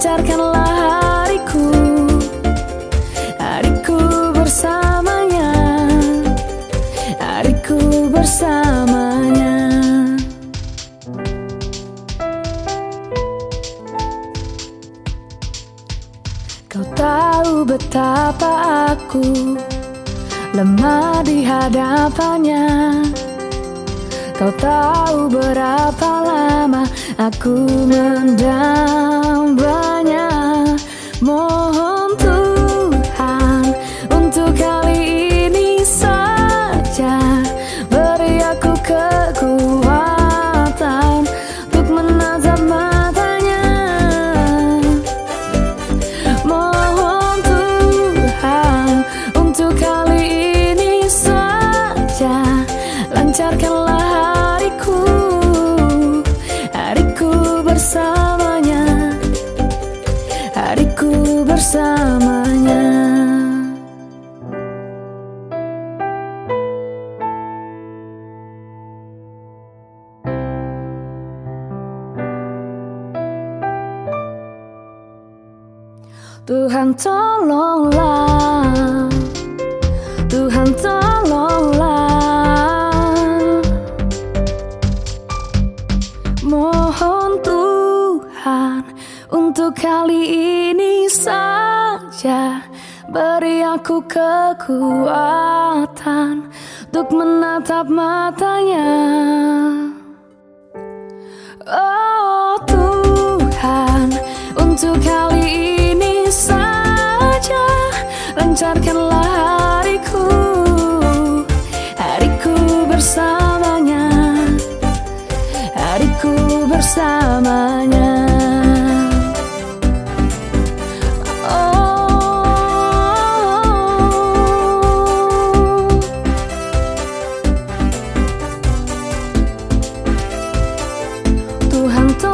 Lancarkanlah hariku hariku bersamanya hariku bersamanya. Kau tahu betapa aku lemah di hadapannya. Kau tahu berapa lama aku mendambanya Mohon bersamanya. Tuhan tolonglah. Tuhan tolonglah. Mohon Tuhan untuk kali ini saja. Beri aku kekuatan untuk menatap matanya. Oh Tuhan untuk kali ini saja Lancarkanlah Tuhan tolonglah